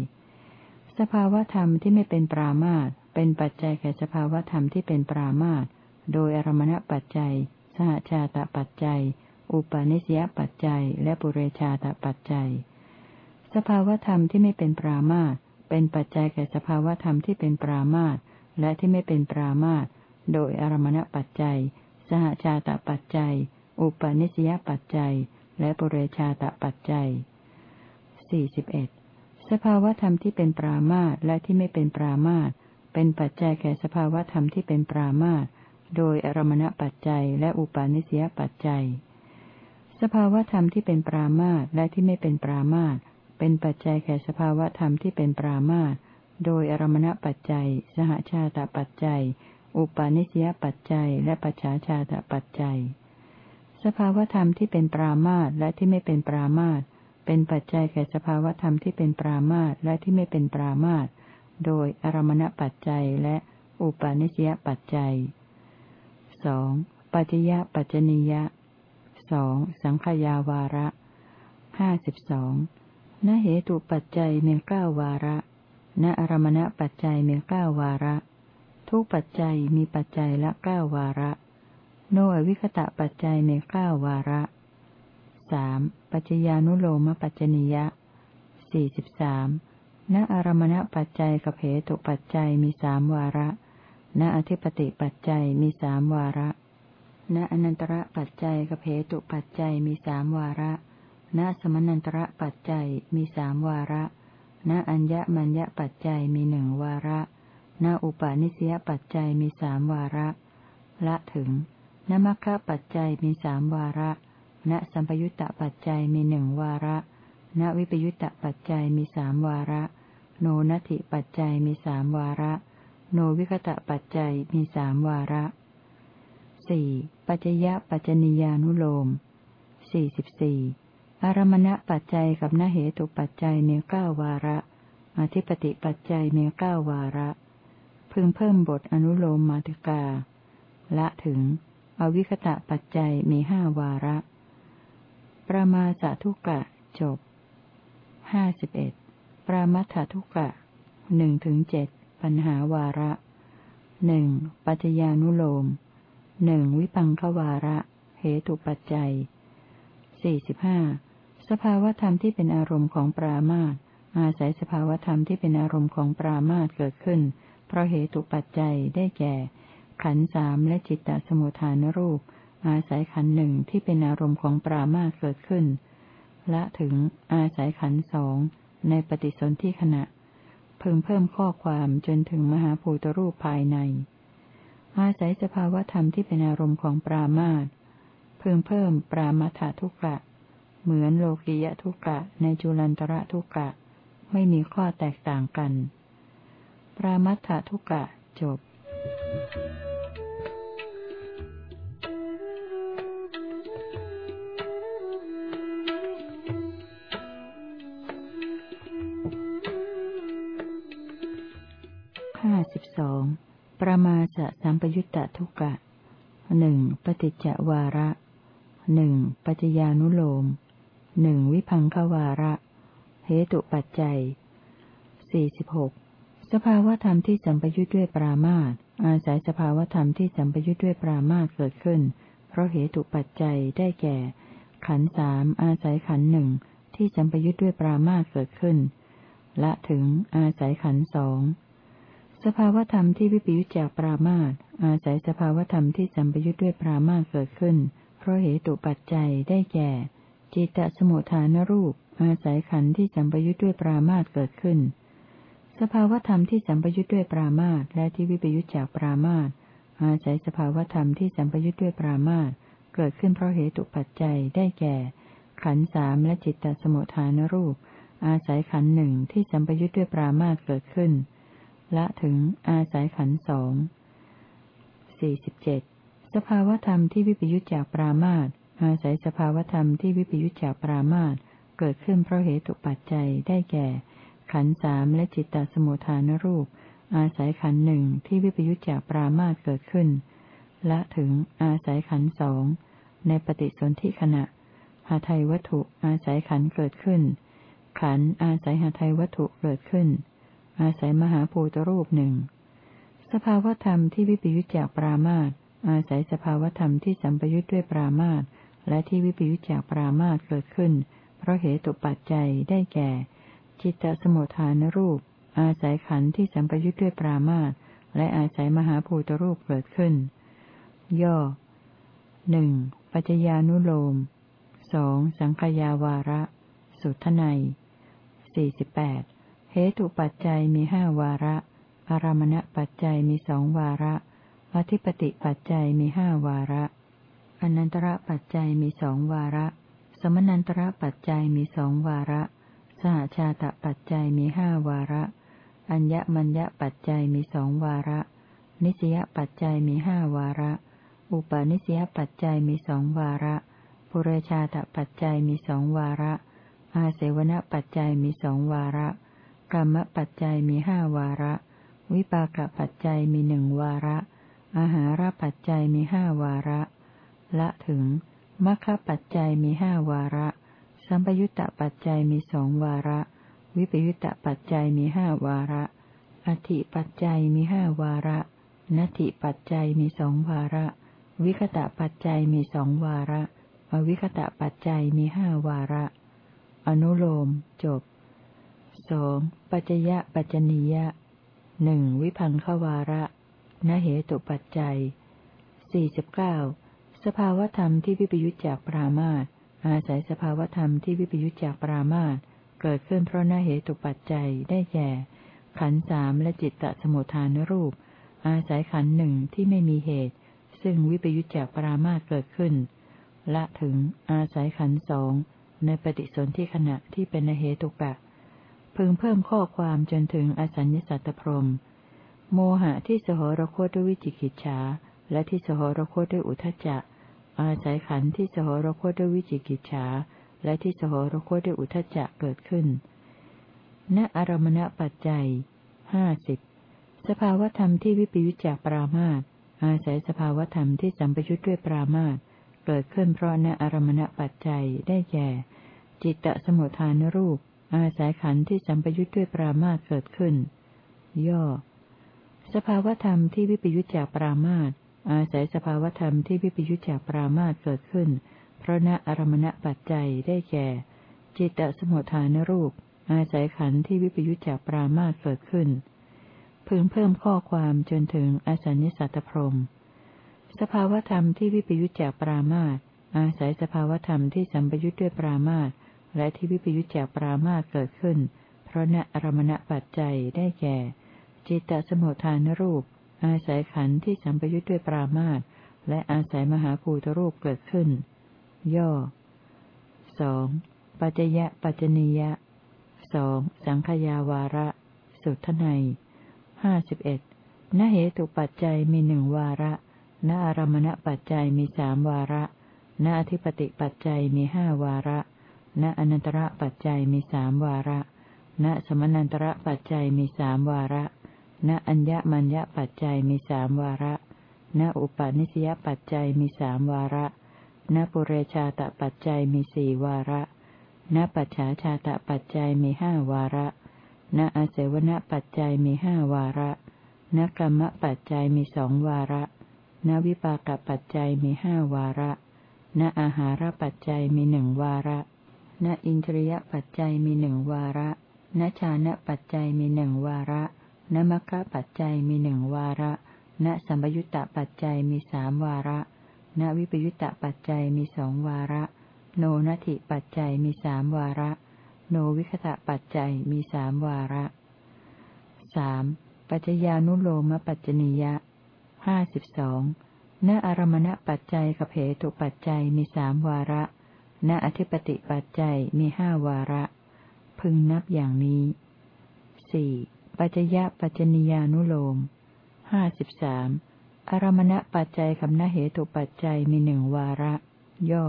สภาวธรรมที่ไม่เป็นปรามาตเป็นปัจจัยแก่สภาวธรรมที่เป็นปรามาต โดยอารมณปัจจัย สหชาตปัจจัย อุปาณิสยปัจจัย และปุเรชาตปัจจัย สภาวธรรมที่ไม่เป็นปรามาตเป็นปัจจัยแก่สภาวธรรมที่เป็นปรามาตและที่ไม่เป็นปรามาตโดยอารมณปัจจัย สหชาตปัจจัย อุปาณิสยปัจจัย และปุเรชาตปัจจัย 41. สภาวธรรมที่เป็นปรามาตและที่ไม่เป็นปรามาตเป็นปัจจัยแก่สภาวธรรมที่เป็นปรามาต โดยอารมณปัจจัยและอุปาณิสยปัจจัย สภาวธรรมที่เป็นปรามาตและที่ไม่เป็นปรามาตเป็นปัจจัยแก่สภาวธรรมที่เป็นปรามาตโดยอารมณปัจจัย สหชาตปัจจัย อุปาณิสยปัจจัย และปัจฉาชาตปัจจัย สภาวธรรมที่เป็นปรามาตและที่ไม่เป็นปรามาตเป็นปัจจัยแก่สภาวธรรมที่เป็นปรามาตและที่ไม่เป็นปรามาตโดยอารมณปัจจัยและอุปาณิสยปัจจัย สองปัจจยปัจจนิยะสองสังขยาวาระห้าสิบสองนเหตุปัจจัยมีเก้าวาระณอารมณปัจจัยมีเก้าวาระ ทุกปัจจัยมีปัจจัยละเก้าวาระ โนอวิคตะปัจจัยมีเก้าวาระสามปัจจญานุโลมปัจจนิยะสี่สิบสามณอารมณปัจจัยกับเหตุปัจจัยมีสามวาระ ณอธิปติปัจจัยมีสามวาระ ณอนันตระปัจจัยกเหตุปัจจัยมีสามวาระ ณสมนันตระปัจจัยมีสามวาระ ณอัญญมัญญปัจจัยมีหนึ่งวาระ ณอุปาณิสยปัจจัยมีสามวาระ ละถึงณมัคคะปัจจัยมีสามวาระ ณสัมปยุตตปัจจัยมีหนึ่งวาระ ณวิปยุตตปัจจัยมีสามวาระ โนนัตถิปัจจัยมีสามวาระ โนวิคตะปัจจัยมีสามวาระสี่ปัจจยปัจจนิยานุโลมสี่สิบสี่อารมณปัจจัยกับนเหตุปัจจัยมีเก้าวาระ อธิปติปัจจัยมีเก้าวาระ พึงเพิ่มบทอนุโลมมาติกา ละถึง อวิคตะปัจจัยมีห้าวาระ ประมาสทุกะจบห้าสิบเอ็ดปรามัททุกะหนึ่งถึงเจ็ด ปัญหาวาระหนึ่งปัจจญานุโลมหนึ่งวิปังขวาระ เหตุปัจจัยสี่สิบห้าสภาวธรรมที่เป็นอารมณ์ของปรามาตอาศัยสภาวธรรมที่เป็นอารมณ์ของปรามาตเกิดขึ้น เพราะเหตุปัจจัยได้แก่ ขันสามและจิตตสมุทฐานรูป อาศัยขันหนึ่งที่เป็นอารมณ์ของปรามาตเกิดขึ้น ละถึงอาศัยขันสองในปฏิสนธิขณะ พิ่มเพิ่มข้อความจนถึงมหาภูตรูปภายใน อาศัยสภาวธรรมที่เป็นอารมณ์ของปรามาตเพิ่มเพิ่มปรามาถทุกะ เหมือนโลกิยทุกะในจุลันตระทุกะ ไม่มีข้อแตกต่างกัน ปรามัถทุกะจบห้า สองประมาสสัมปยุตตะทุกะหนึ่งปฏิจจวาระหนึ่งปัจญานุโลมหนึ่งวิพังควาระเหตุปัจจัยสี่สิบหกสภาวธรรมที่สัมปยุทธ์ด้วยปรามาตอาศัยสภาวธรรมที่สัมปยุทธ์ด้วยปรามาตเกิดขึ้น เพราะเหตุปัจจัยได้แก่ ขันสามอาศัยขันหนึ่งที่สัมปยุทธ์ด้วยปรามาตเกิดขึ้น ละถึงอาศัยขันสอง สภาวธรรมที่วิปยุจจากปรามาตอาศัยสภาวธรรมที่สัมปยุทธ์ด้วยปรามาตเกิดขึ้น เพราะเหตุปัจจัยได้แก่ จิตตสมุทฐานรูป อาศัยขันธ์ที่สัมปยุทธ์ด้วยปรามาตเกิดขึ้น สภาวธรรมที่สัมปยุทธ์ด้วยปรามาตและที่วิปยุจจากปรามาตอาศัยสภาวธรรมที่สัมปยุทธ์ด้วยปรามาตเกิดขึ้นเพราะเหตุปัจจัยได้แก่ ขันธ์สามและจิตตสมุทฐานรูป อาศัยขันธ์หนึ่งที่สัมปยุทธ์ด้วยปรามาตเกิดขึ้น ละถึงอาศัยขันสองสี่สิบเจ็ดสภาวธรรมที่วิปยุจจากปรามาตอาศัยสภาวธรรมที่วิปยุจจากปรามาตเกิดขึ้นเพราะเหตุปัจจัยได้แก่ ขันสามและจิตตสมุทฐานรูป อาศัยขันหนึ่งที่วิปยุจจากปรามาตเกิดขึ้น ละถึงอาศัยขันสองในปฏิสนธิขณะหาไทยวัตถุอาศัยขันเกิดขึ้น ขันอาศัยหาไทยวัตถุเกิดขึ้น อาศัยมหาภูตรูปหนึ่ง สภาวธรรมที่วิปยุจจากปรามาตอาศัยสภาวธรรมที่สัมปยุจด้วยปรามาตและที่วิปยุจจากปรามาตเกิดขึ้น เพราะเหตุปัจจัยได้แก่ จิตตสมุทฐานรูป อาศัยขันธ์ที่สัมปยุจด้วยปรามาตและอาศัยมหาภูตรูปเกิดขึ้น ย่อหนึ่งปัจจญานุโลมสองสังขยาวาระ สุทไนสี่สิบแปด เหตุปัจจัยมีห้าวาระ อารมณปัจจัยมีสองวาระ อธิปติปัจจัยมีห้าวาระ อนันตระปัจจัยมีสองวาระ สมนันตระปัจจัยมีสองวาระ สหชาตปัจจัยมีห้าวาระ อัญญมัญญปัจจัยมีสองวาระ นิสยปัจจัยมีห้าวาระ อุปาณิสยปัจจัยมีสองวาระ ปุเรชาตปัจจัยมีสองวาระ อาเสวนปัจจัยมีสองวาระ กรรมปัจจัยมีห้าวาระ วิปากปัจจัยมีหนึ่งวาระ อาหารปัจจัยมีห้าวาระ ละถึงมัคคปัจจัยมีห้าวาระ สัมปยุตตปัจจัยมีสองวาระ วิปยุตตปัจจัยมีห้าวาระ อธิปัจจัยมีห้าวาระนัตถิปัจจัยมีสองวาระ วิคตะปัจจัยมีสองวาระ อวิคตะปัจจัยมีห้าวาระ อนุโลมจบ สองปัจจยะปัจจนียะหนึ่งวิพังขวาระนเหตุปัจจัยสี่สิบเก้าสภาวธรรมที่วิปยุจจากปรามาตอาศัยสภาวธรรมที่วิปยุจจากปรามาตเกิดขึ้นเพราะนเหตุปัจจัยได้แก่ขันสามและจิตตสมุทฐานรูป อาศัยขันหนึ่งที่ไม่มีเหตุ ซึ่งวิปยุจจากปรามาตเกิดขึ้น ละถึงอาศัยขันสองในปฏิสนธิขณะที่เป็นนเหตุกะ พึงเพิ่มข้อความจนถึงอสัญญสัตตพรมโมหะที่สหรคตด้วยวิจิกิจฉาและที่สหรคตด้วยอุทจจะ อาศัยขันธ์ที่สหรคตด้วยวิจิกิจฉาและที่สหรคตด้วยอุทจจะเกิดขึ้น ณอารมณปัจจัยห้าสิบสภาวธรรมที่วิปยุจจากปรามาตอาศัยสภาวธรรมที่สัมปยุจด้วยปรามาตเกิดขึ้นเพราะณอารมณปัจจัยได้แก่ จิตตสมุทฐานรูป อาศัยขันธ์ที่สัมปยุทธ์ด้วยปรามาตเกิดขึ้น ย่อ สภาวธรรมที่วิปยุทธจากปรามาตอาศัยสภาวธรรมที่วิปยุทธจากปรามาตเกิดขึ้น เพราะณอารมณปัจจัยได้แก่ จิตตสมุทฐานรูป อาศัยขันธ์ที่วิปยุทธจากปรามาตเกิดขึ้น พึงเพิ่มข้อความจนถึงอสัญญสัตตพรมสภาวธรรมที่วิปยุทธจากปรามาตอาศัยสภาวธรรมที่สัมปยุทธ์ด้วยปรามาต และที่วิปยุจจากปรามาเกิดขึ้น เพราะณอารมณปัจจัยได้แก่ จิตตสมุทฐานรูป อาศัยขันธ์ที่สัมปยุจด้วยปรามาตและอาศัยมหาภูตรูปเกิดขึ้น ย่อสองปัจจยะปัจจนิยะสองสังขยาวาระ สุทไนห้าสิบเอ็ดนเหตุปัจจัยมีหนึ่งวาระณอารมณปัจจัยมีสามวาระณอธิปติปัจจัยมีห้าวาระ ณอนันตระปัจจัยมีสามวาระ ณสมนันตระปัจจัยมีสามวาระ ณอัญญมัญญปัจจัยมีสามวาระ ณอุปาณิสยปัจจัยมีสามวาระ ณปุเรชาตปัจจัยมีสี่วาระ ณปัจฉาชาตปัจจัยมีห้าวาระ ณอาเสวนปัจจัยมีห้าวาระ ณกรรมปัจจัยมีสองวาระ ณวิปากปัจจัยมีห้าวาระ ณอาหารปัจจัยมีหนึ่งวาระ ณอินทรียปัจจัยมีหนึ่งวาระณชานะปัจจัยมีหนึ่งวาระณมัคคะปัจจัยมีหนึ่งวาระณสัมยุตตปัจจัยมีสามวาระณวิปยุตตปัจจัยมีสองวาระ โนนัติปัจจัยมีสามวาระ โนวิคตะปัจจัยมีสามวาระสามปัจจญานุโลมปัจจนิยะห้าสิบสองณอารมณปัจจัยกับเหตุปัจจัยมีสามวาระ ณอธิปติปัจจัยมีห้าวาระ พึงนับอย่างนี้สี่ปัจจยปัจจนิยานุโลมห้าสิบสามอารมณปัจจัยคำนเหตุปัจจัยมีหนึ่งวาระ ย่อ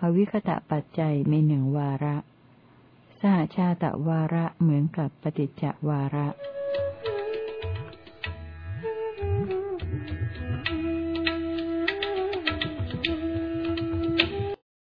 อวิคตะปัจจัยมีหนึ่งวาระ สหชาตะวาระเหมือนกับปฏิจจวาระ